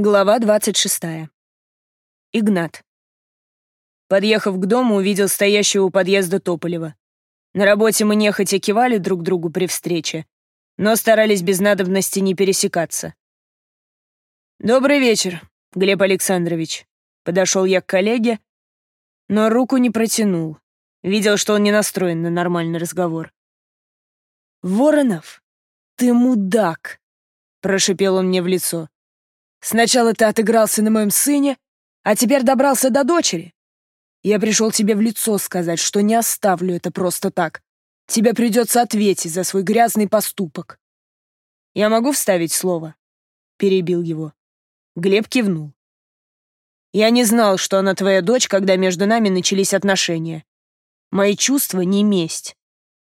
Глава 26. Игнат. Подъехав к дому, увидел стоящего у подъезда Тополева. На работе мы нехотя кивали друг другу при встрече, но старались без надобности не пересекаться. «Добрый вечер, Глеб Александрович». Подошел я к коллеге, но руку не протянул. Видел, что он не настроен на нормальный разговор. «Воронов, ты мудак!» — прошипел он мне в лицо. Сначала ты отыгрался на моем сыне, а теперь добрался до дочери. Я пришел тебе в лицо сказать, что не оставлю это просто так. Тебе придется ответить за свой грязный поступок. Я могу вставить слово?» Перебил его. Глеб кивнул. «Я не знал, что она твоя дочь, когда между нами начались отношения. Мои чувства не месть.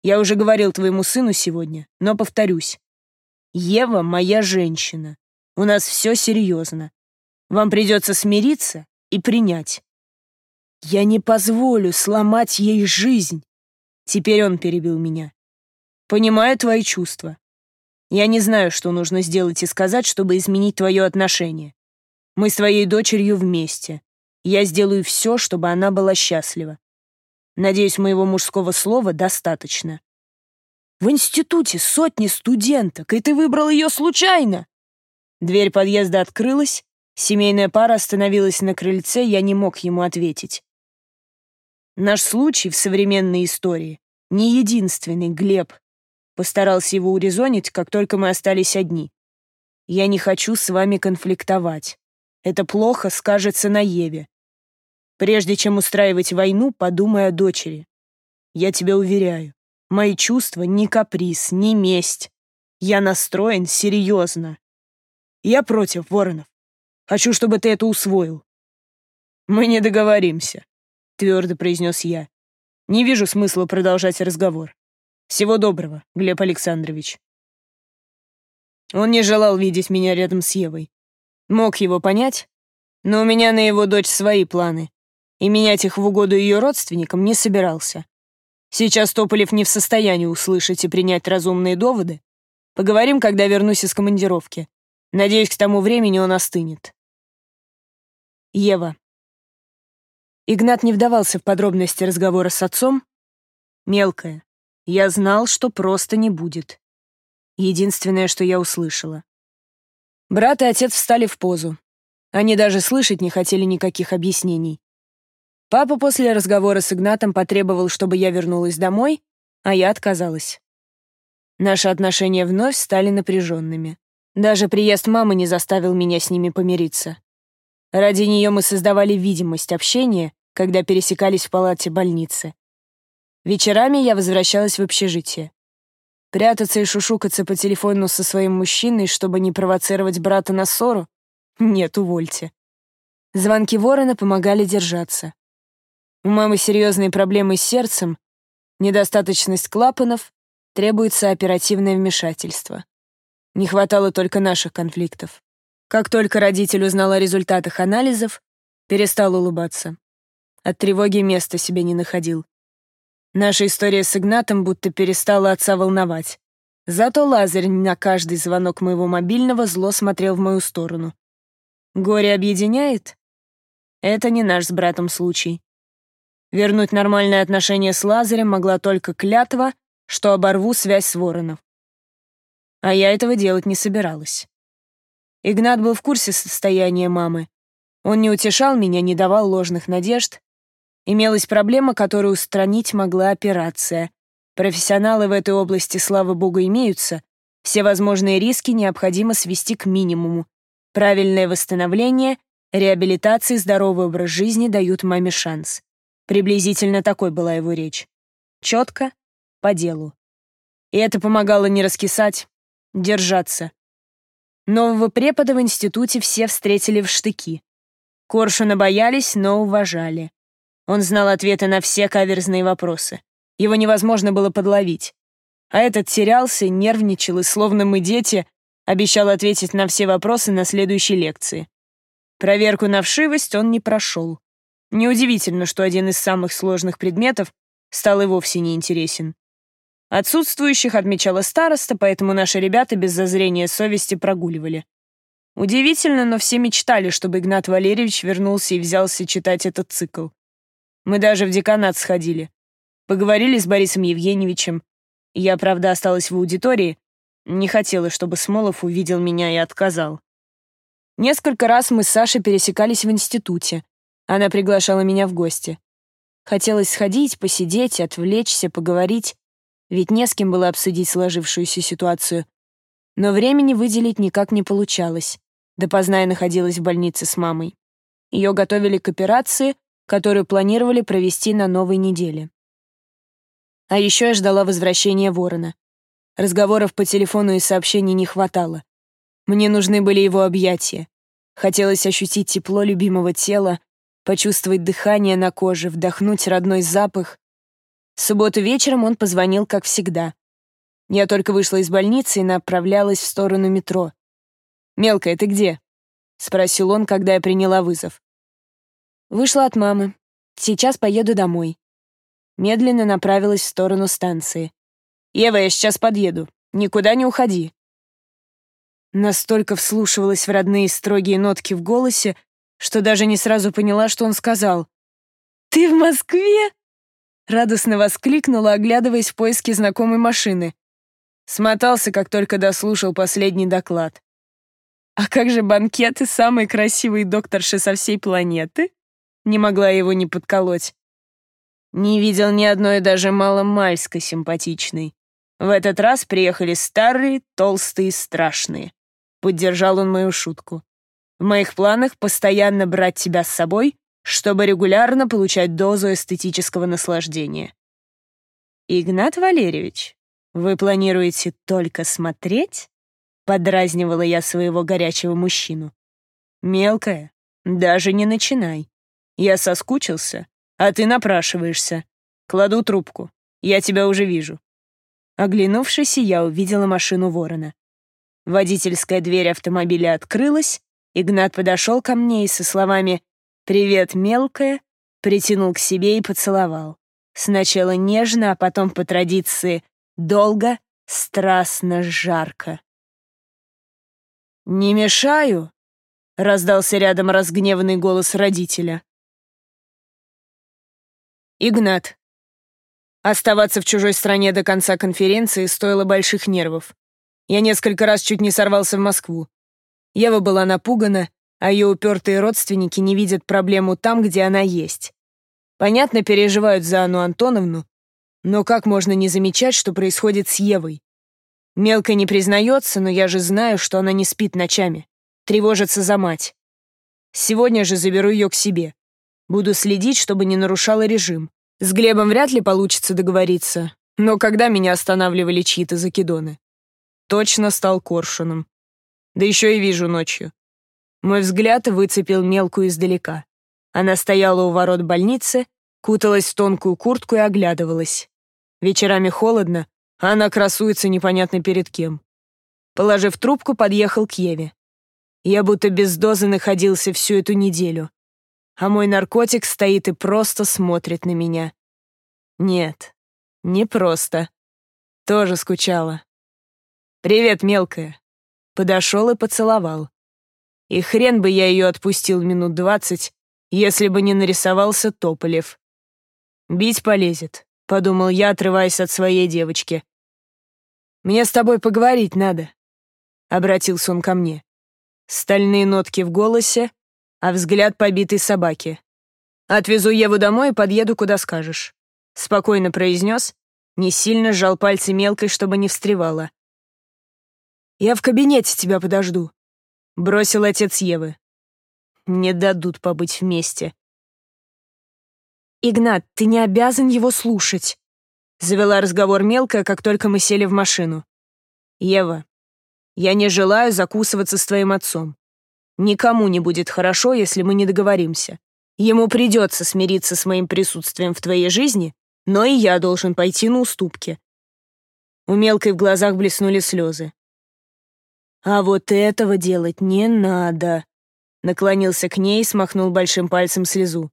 Я уже говорил твоему сыну сегодня, но повторюсь. Ева — моя женщина. У нас все серьезно. Вам придется смириться и принять. Я не позволю сломать ей жизнь. Теперь он перебил меня. Понимаю твои чувства. Я не знаю, что нужно сделать и сказать, чтобы изменить твое отношение. Мы с твоей дочерью вместе. Я сделаю все, чтобы она была счастлива. Надеюсь, моего мужского слова достаточно. В институте сотни студенток, и ты выбрал ее случайно. Дверь подъезда открылась, семейная пара остановилась на крыльце, я не мог ему ответить. Наш случай в современной истории не единственный, Глеб. Постарался его урезонить, как только мы остались одни. Я не хочу с вами конфликтовать. Это плохо скажется на Еве. Прежде чем устраивать войну, подумай о дочери. Я тебя уверяю, мои чувства не каприз, не месть. Я настроен серьезно. Я против, Воронов. Хочу, чтобы ты это усвоил. Мы не договоримся, твердо произнес я. Не вижу смысла продолжать разговор. Всего доброго, Глеб Александрович. Он не желал видеть меня рядом с Евой. Мог его понять, но у меня на его дочь свои планы, и менять их в угоду ее родственникам не собирался. Сейчас Тополев не в состоянии услышать и принять разумные доводы. Поговорим, когда вернусь из командировки. Надеюсь, к тому времени он остынет. Ева. Игнат не вдавался в подробности разговора с отцом. Мелкая. Я знал, что просто не будет. Единственное, что я услышала. Брат и отец встали в позу. Они даже слышать не хотели никаких объяснений. Папа после разговора с Игнатом потребовал, чтобы я вернулась домой, а я отказалась. Наши отношения вновь стали напряженными. Даже приезд мамы не заставил меня с ними помириться. Ради нее мы создавали видимость общения, когда пересекались в палате больницы. Вечерами я возвращалась в общежитие. Прятаться и шушукаться по телефону со своим мужчиной, чтобы не провоцировать брата на ссору? Нет, увольте. Звонки ворона помогали держаться. У мамы серьезные проблемы с сердцем, недостаточность клапанов, требуется оперативное вмешательство. Не хватало только наших конфликтов. Как только родитель узнал о результатах анализов, перестал улыбаться. От тревоги места себе не находил. Наша история с Игнатом будто перестала отца волновать. Зато Лазарь на каждый звонок моего мобильного зло смотрел в мою сторону. Горе объединяет? Это не наш с братом случай. Вернуть нормальные отношения с Лазарем могла только клятва, что оборву связь с Воронов а я этого делать не собиралась. Игнат был в курсе состояния мамы. Он не утешал меня, не давал ложных надежд. Имелась проблема, которую устранить могла операция. Профессионалы в этой области, слава богу, имеются. Все возможные риски необходимо свести к минимуму. Правильное восстановление, реабилитация и здоровый образ жизни дают маме шанс. Приблизительно такой была его речь. Четко, по делу. И это помогало не раскисать, держаться. Нового препода в институте все встретили в штыки. Коршуна боялись, но уважали. Он знал ответы на все каверзные вопросы. Его невозможно было подловить. А этот терялся, нервничал и, словно мы дети, обещал ответить на все вопросы на следующей лекции. Проверку на вшивость он не прошел. Неудивительно, что один из самых сложных предметов стал и вовсе неинтересен. Отсутствующих отмечала староста, поэтому наши ребята без зазрения совести прогуливали. Удивительно, но все мечтали, чтобы Игнат Валерьевич вернулся и взялся читать этот цикл. Мы даже в деканат сходили. Поговорили с Борисом Евгеньевичем. Я, правда, осталась в аудитории. Не хотела, чтобы Смолов увидел меня и отказал. Несколько раз мы с Сашей пересекались в институте. Она приглашала меня в гости. Хотелось сходить, посидеть, отвлечься, поговорить, ведь не с кем было обсудить сложившуюся ситуацию. Но времени выделить никак не получалось. Допоздна я находилась в больнице с мамой. Ее готовили к операции, которую планировали провести на новой неделе. А еще я ждала возвращения Ворона. Разговоров по телефону и сообщений не хватало. Мне нужны были его объятия. Хотелось ощутить тепло любимого тела, почувствовать дыхание на коже, вдохнуть родной запах. В субботу вечером он позвонил, как всегда. Я только вышла из больницы и направлялась в сторону метро. «Мелкая, ты где?» — спросил он, когда я приняла вызов. Вышла от мамы. Сейчас поеду домой. Медленно направилась в сторону станции. «Ева, я сейчас подъеду. Никуда не уходи». Настолько вслушивалась в родные строгие нотки в голосе, что даже не сразу поняла, что он сказал. «Ты в Москве?» Радостно воскликнула, оглядываясь в поиске знакомой машины. Смотался, как только дослушал последний доклад. «А как же банкеты самой красивой докторши со всей планеты?» Не могла его не подколоть. Не видел ни одной даже маломальской симпатичной. В этот раз приехали старые, толстые, страшные. Поддержал он мою шутку. В моих планах постоянно брать тебя с собой, чтобы регулярно получать дозу эстетического наслаждения. Игнат Валерьевич, вы планируете только смотреть? Подразнивала я своего горячего мужчину. «Мелкая, даже не начинай. Я соскучился, а ты напрашиваешься. Кладу трубку. Я тебя уже вижу». Оглянувшись, я увидела машину ворона. Водительская дверь автомобиля открылась, Игнат подошел ко мне и со словами «Привет, мелкая», притянул к себе и поцеловал. Сначала нежно, а потом по традиции долго, страстно, жарко. «Не мешаю?» — раздался рядом разгневанный голос родителя. Игнат. Оставаться в чужой стране до конца конференции стоило больших нервов. Я несколько раз чуть не сорвался в Москву. Ева была напугана, а ее упертые родственники не видят проблему там, где она есть. Понятно, переживают за Анну Антоновну, но как можно не замечать, что происходит с Евой? Мелко не признается, но я же знаю, что она не спит ночами. Тревожится за мать. Сегодня же заберу ее к себе. Буду следить, чтобы не нарушала режим. С Глебом вряд ли получится договориться, но когда меня останавливали чьи-то закидоны? Точно стал коршуном. Да еще и вижу ночью. Мой взгляд выцепил мелкую издалека. Она стояла у ворот больницы, куталась в тонкую куртку и оглядывалась. Вечерами холодно, она красуется непонятно перед кем. Положив трубку, подъехал к Еве. Я будто без дозы находился всю эту неделю. А мой наркотик стоит и просто смотрит на меня. Нет, не просто. Тоже скучала. «Привет, мелкая». Подошел и поцеловал. И хрен бы я ее отпустил минут двадцать, если бы не нарисовался Тополев. «Бить полезет», — подумал я, отрываясь от своей девочки. «Мне с тобой поговорить надо», — обратился он ко мне. Стальные нотки в голосе, а взгляд побитой собаки. «Отвезу Еву домой и подъеду, куда скажешь», — спокойно произнес, не сильно сжал пальцы мелкой, чтобы не встревала. «Я в кабинете тебя подожду», — бросил отец Евы. «Не дадут побыть вместе». «Игнат, ты не обязан его слушать», Завела разговор мелкая, как только мы сели в машину. «Ева, я не желаю закусываться с твоим отцом. Никому не будет хорошо, если мы не договоримся. Ему придется смириться с моим присутствием в твоей жизни, но и я должен пойти на уступки». У мелкой в глазах блеснули слезы. «А вот этого делать не надо», — наклонился к ней и смахнул большим пальцем слезу.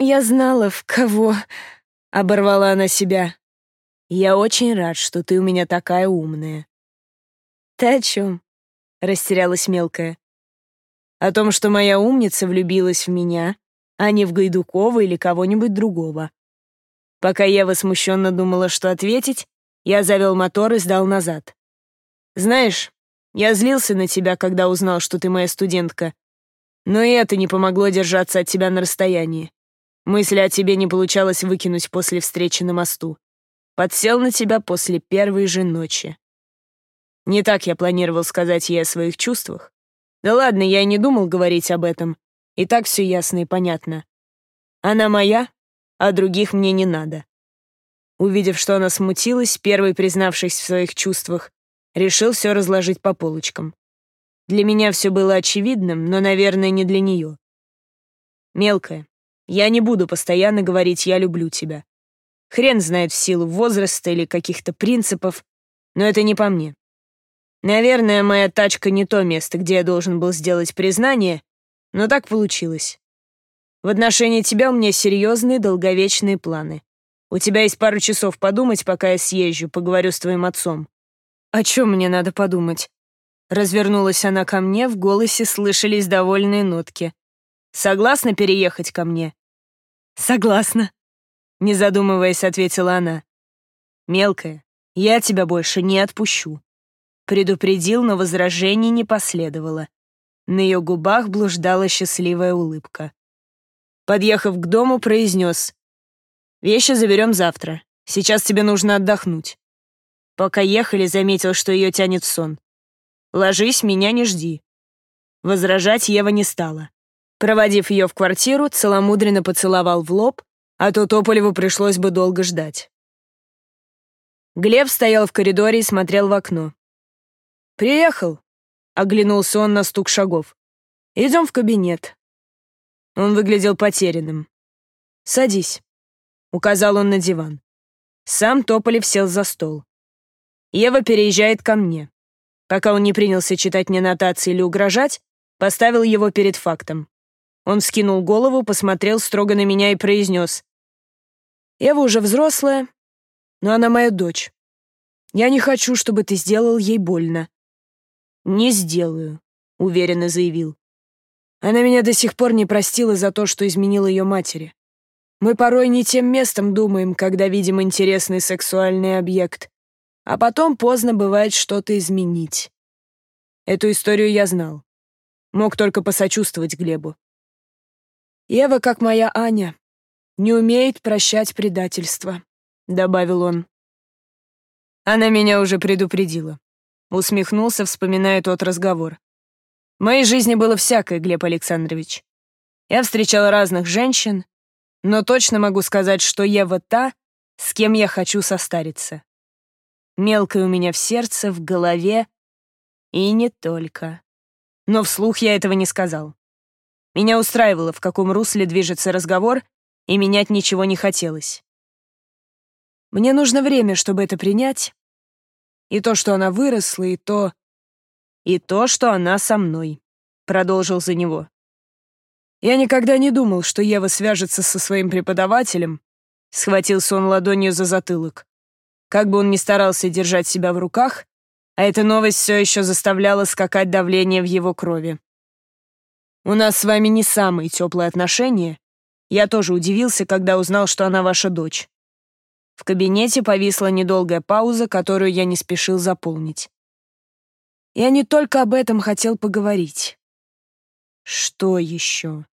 «Я знала, в кого...» — оборвала она себя. «Я очень рад, что ты у меня такая умная». «Ты о чем?» — растерялась мелкая. «О том, что моя умница влюбилась в меня, а не в Гайдукова или кого-нибудь другого». Пока Ева смущенно думала, что ответить, я завел мотор и сдал назад. «Знаешь, я злился на тебя, когда узнал, что ты моя студентка. Но и это не помогло держаться от тебя на расстоянии. Мысли о тебе не получалось выкинуть после встречи на мосту. Подсел на тебя после первой же ночи. Не так я планировал сказать ей о своих чувствах. Да ладно, я и не думал говорить об этом. И так все ясно и понятно. Она моя, а других мне не надо. Увидев, что она смутилась, первый признавшись в своих чувствах, решил все разложить по полочкам. Для меня все было очевидным, но, наверное, не для нее. Мелкая, я не буду постоянно говорить «я люблю тебя». Хрен знает в силу возраста или каких-то принципов, но это не по мне. Наверное, моя тачка не то место, где я должен был сделать признание, но так получилось. В отношении тебя у меня серьезные долговечные планы. У тебя есть пару часов подумать, пока я съезжу, поговорю с твоим отцом». «О чем мне надо подумать?» Развернулась она ко мне, в голосе слышались довольные нотки. «Согласна переехать ко мне?» «Согласна», — не задумываясь, ответила она. «Мелкая, я тебя больше не отпущу». Предупредил, но возражений не последовало. На ее губах блуждала счастливая улыбка. Подъехав к дому, произнес Вещи заберем завтра. Сейчас тебе нужно отдохнуть. Пока ехали, заметил, что ее тянет в сон. Ложись, меня не жди. Возражать Ева не стала. Проводив ее в квартиру, целомудренно поцеловал в лоб, а то Тополеву пришлось бы долго ждать. Глеб стоял в коридоре и смотрел в окно. «Приехал», — оглянулся он на стук шагов. «Идем в кабинет». Он выглядел потерянным. «Садись». Указал он на диван. Сам Тополев сел за стол. Ева переезжает ко мне. Пока он не принялся читать мне нотации или угрожать, поставил его перед фактом. Он скинул голову, посмотрел строго на меня и произнес. «Ева уже взрослая, но она моя дочь. Я не хочу, чтобы ты сделал ей больно». «Не сделаю», — уверенно заявил. Она меня до сих пор не простила за то, что изменил ее матери. Мы порой не тем местом думаем, когда видим интересный сексуальный объект, а потом поздно бывает что-то изменить. Эту историю я знал. Мог только посочувствовать Глебу. «Ева, как моя Аня, не умеет прощать предательство», — добавил он. Она меня уже предупредила. Усмехнулся, вспоминая тот разговор. В моей жизни было всякое, Глеб Александрович. Я встречал разных женщин, но точно могу сказать, что Ева та, с кем я хочу состариться. Мелкая у меня в сердце, в голове и не только. Но вслух я этого не сказал. Меня устраивало, в каком русле движется разговор, и менять ничего не хотелось. Мне нужно время, чтобы это принять. И то, что она выросла, и то... И то, что она со мной, — продолжил за него. Я никогда не думал, что Ева свяжется со своим преподавателем. Схватился он ладонью за затылок. Как бы он ни старался держать себя в руках, а эта новость все еще заставляла скакать давление в его крови. У нас с вами не самые теплые отношения. Я тоже удивился, когда узнал, что она ваша дочь. В кабинете повисла недолгая пауза, которую я не спешил заполнить. Я не только об этом хотел поговорить. Что еще?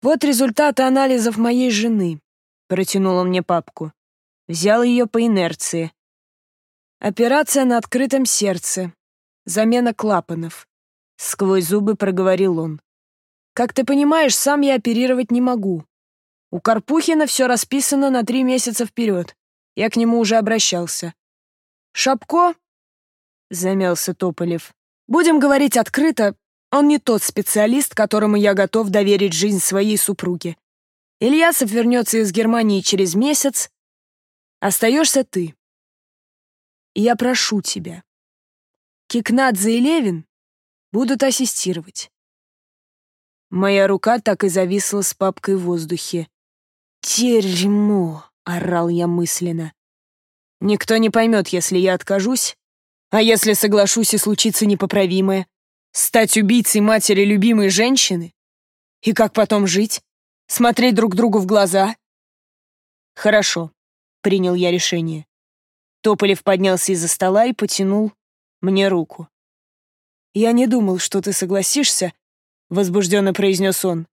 Вот результаты анализов моей жены. Протянул он мне папку. Взял ее по инерции. Операция на открытом сердце. Замена клапанов. Сквозь зубы проговорил он. Как ты понимаешь, сам я оперировать не могу. У Карпухина все расписано на три месяца вперед. Я к нему уже обращался. Шапко? Замялся Тополев. Будем говорить открыто, он не тот специалист, которому я готов доверить жизнь своей супруге. Ильясов вернется из Германии через месяц. Остаешься ты. И я прошу тебя. Кикнадзе и Левин будут ассистировать. Моя рука так и зависла с папкой в воздухе. «Дерьмо!» — орал я мысленно. «Никто не поймет, если я откажусь, А если соглашусь и случится непоправимое? Стать убийцей матери любимой женщины? И как потом жить? Смотреть друг другу в глаза? Хорошо, принял я решение. Тополев поднялся из-за стола и потянул мне руку. «Я не думал, что ты согласишься», — возбужденно произнес он.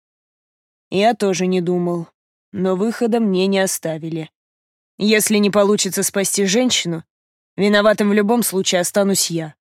«Я тоже не думал, но выхода мне не оставили. Если не получится спасти женщину, виноватым в любом случае останусь я.